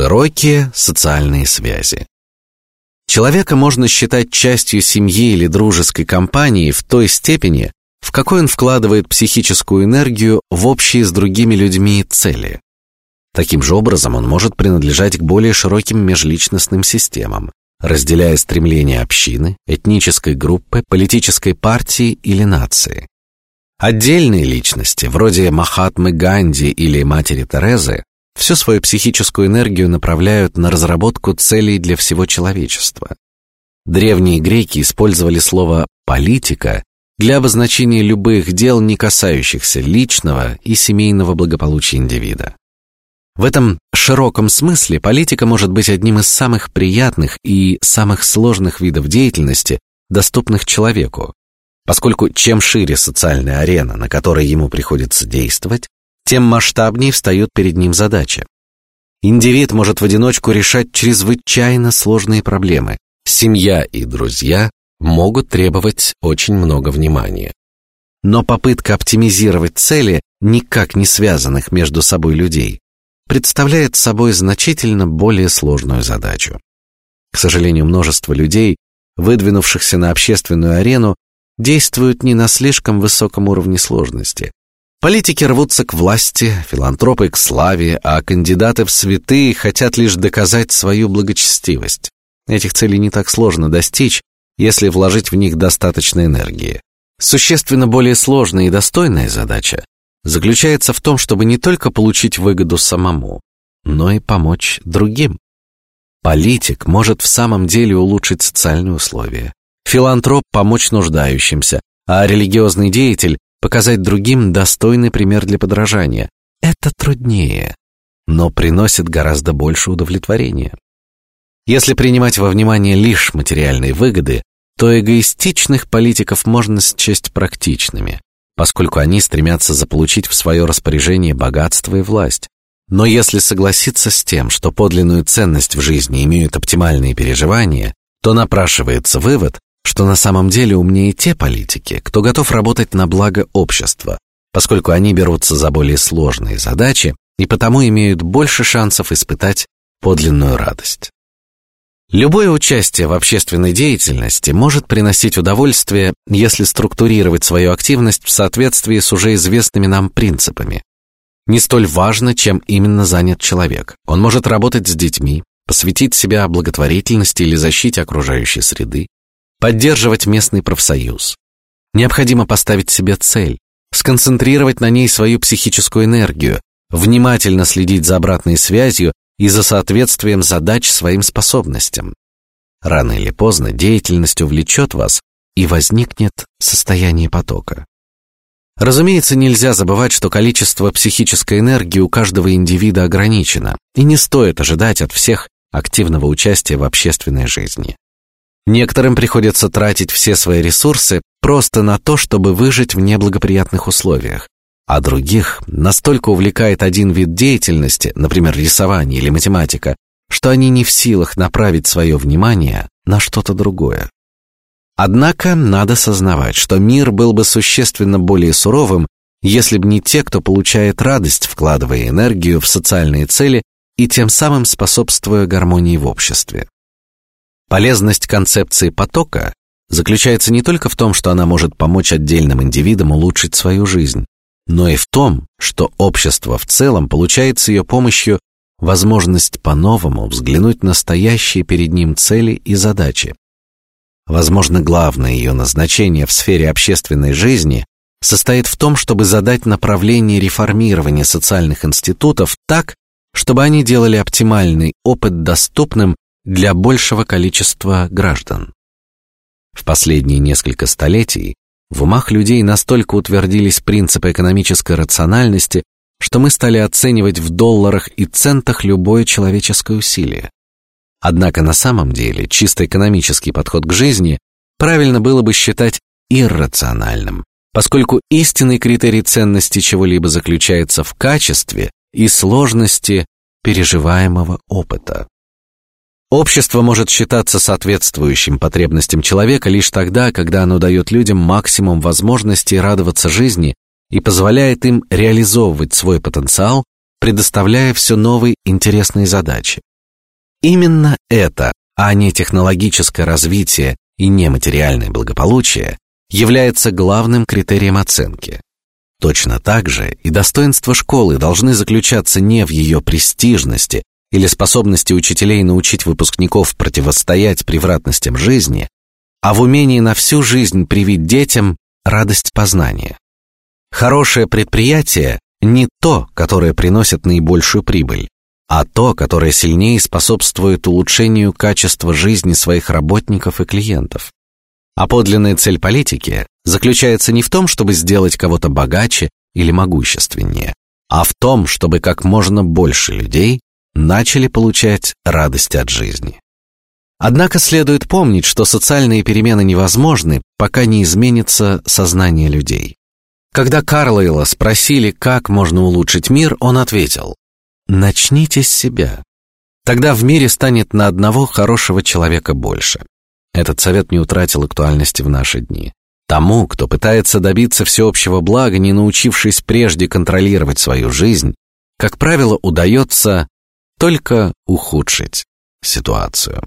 Широкие социальные связи. Человека можно считать частью семьи или дружеской компании в той степени, в какой он вкладывает психическую энергию в общие с другими людьми цели. Таким же образом он может принадлежать к более широким межличностным системам, разделяя стремления общины, этнической группы, политической партии или нации. Отдельные личности, вроде Махатмы Ганди или матери Терезы, всю свою психическую энергию направляют на разработку целей для всего человечества. Древние греки использовали слово политика для обозначения любых дел, не касающихся личного и семейного благополучия индивида. В этом широком смысле политика может быть одним из самых приятных и самых сложных видов деятельности, доступных человеку, поскольку чем шире социальная арена, на которой ему приходится действовать, тем масштабнее встает перед ним задача. Индивид может в одиночку решать чрезвычайно сложные проблемы. Семья и друзья могут требовать очень много внимания. Но попытка оптимизировать цели, никак не связанных между собой людей, представляет собой значительно более сложную задачу. К сожалению, множество людей, выдвинувшихся на общественную арену, действуют не на слишком высоком уровне сложности, Политики рвутся к власти, филантропы к славе, а кандидаты в святые хотят лишь доказать свою благочестивость. Этих целей не так сложно достичь, если вложить в них достаточно энергии. Существенно более сложная и достойная задача заключается в том, чтобы не только получить выгоду самому, но и помочь другим. Политик может в самом деле улучшить социальные условия, филантроп помочь нуждающимся, а религиозный деятель показать другим достойный пример для подражания. Это труднее, но приносит гораздо больше удовлетворения. Если принимать во внимание лишь материальные выгоды, то эгоистичных политиков можно счесть практичными, поскольку они стремятся заполучить в свое распоряжение богатство и власть. Но если согласиться с тем, что подлинную ценность в жизни имеют оптимальные переживания, то напрашивается вывод, что на самом деле умнее те политики, кто готов работать на благо общества, поскольку они берутся за более сложные задачи и потому имеют больше шансов испытать подлинную радость. Любое участие в общественной деятельности может приносить удовольствие, если структурировать свою активность в соответствии с уже известными нам принципами. Не столь важно, чем именно занят человек. Он может работать с детьми, посвятить себя благотворительности или защите окружающей среды, поддерживать местный профсоюз. Необходимо поставить себе цель, сконцентрировать на ней свою психическую энергию, внимательно следить за обратной связью и за соответствием задач своим способностям. Рано или поздно деятельность увлечет вас, и возникнет состояние потока. Разумеется, нельзя забывать, что количество психической энергии у каждого индивида ограничено, и не стоит ожидать от всех активного участия в общественной жизни. Некоторым приходится тратить все свои ресурсы просто на то, чтобы выжить в неблагоприятных условиях, а других настолько увлекает один вид деятельности, например, рисование или математика, что они не в силах направить свое внимание на что-то другое. Однако надо сознавать, что мир был бы существенно более суровым, если бы не те, кто получает радость, вкладывая энергию в социальные цели и тем самым способствуя гармонии в обществе. Полезность концепции потока заключается не только в том, что она может помочь отдельным индивидам улучшить свою жизнь, но и в том, что общество в целом получает с ее помощью возможность по-новому взглянуть на стоящие перед ним цели и задачи. Возможно, главное ее назначение в сфере общественной жизни состоит в том, чтобы задать направление реформирования социальных институтов так, чтобы они делали оптимальный опыт доступным для большего количества граждан. В последние несколько столетий в умах людей настолько утвердились принципы экономической рациональности, что мы стали оценивать в долларах и центах любое человеческое усилие. Однако на самом деле чисто экономический подход к жизни правильно было бы считать иррациональным, поскольку истинный критерий ценности чего-либо заключается в качестве и сложности переживаемого опыта. Общество может считаться соответствующим потребностям человека лишь тогда, когда оно дает людям максимум возможностей радоваться жизни и позволяет им реализовывать свой потенциал, предоставляя все новые интересные задачи. Именно это, а не технологическое развитие и нематериальное благополучие, является главным критерием оценки. Точно так же и достоинства школы должны заключаться не в ее престижности или способности учителей научить выпускников противостоять превратностям жизни, а в умении на всю жизнь привить детям радость познания. Хорошее предприятие не то, которое приносит наибольшую прибыль, а то, которое сильнее способствует улучшению качества жизни своих работников и клиентов. А подлинная цель политики заключается не в том, чтобы сделать кого-то богаче или могущественнее, а в том, чтобы как можно больше людей начали получать радость от жизни. Однако следует помнить, что социальные перемены невозможны, пока не изменится сознание людей. Когда Карлайла спросили, как можно улучшить мир, он ответил: начните с себя. Тогда в мире станет на одного хорошего человека больше. Этот совет не утратил актуальности в наши дни. Тому, кто пытается добиться всеобщего блага, не научившись прежде контролировать свою жизнь, как правило, удается только ухудшить ситуацию.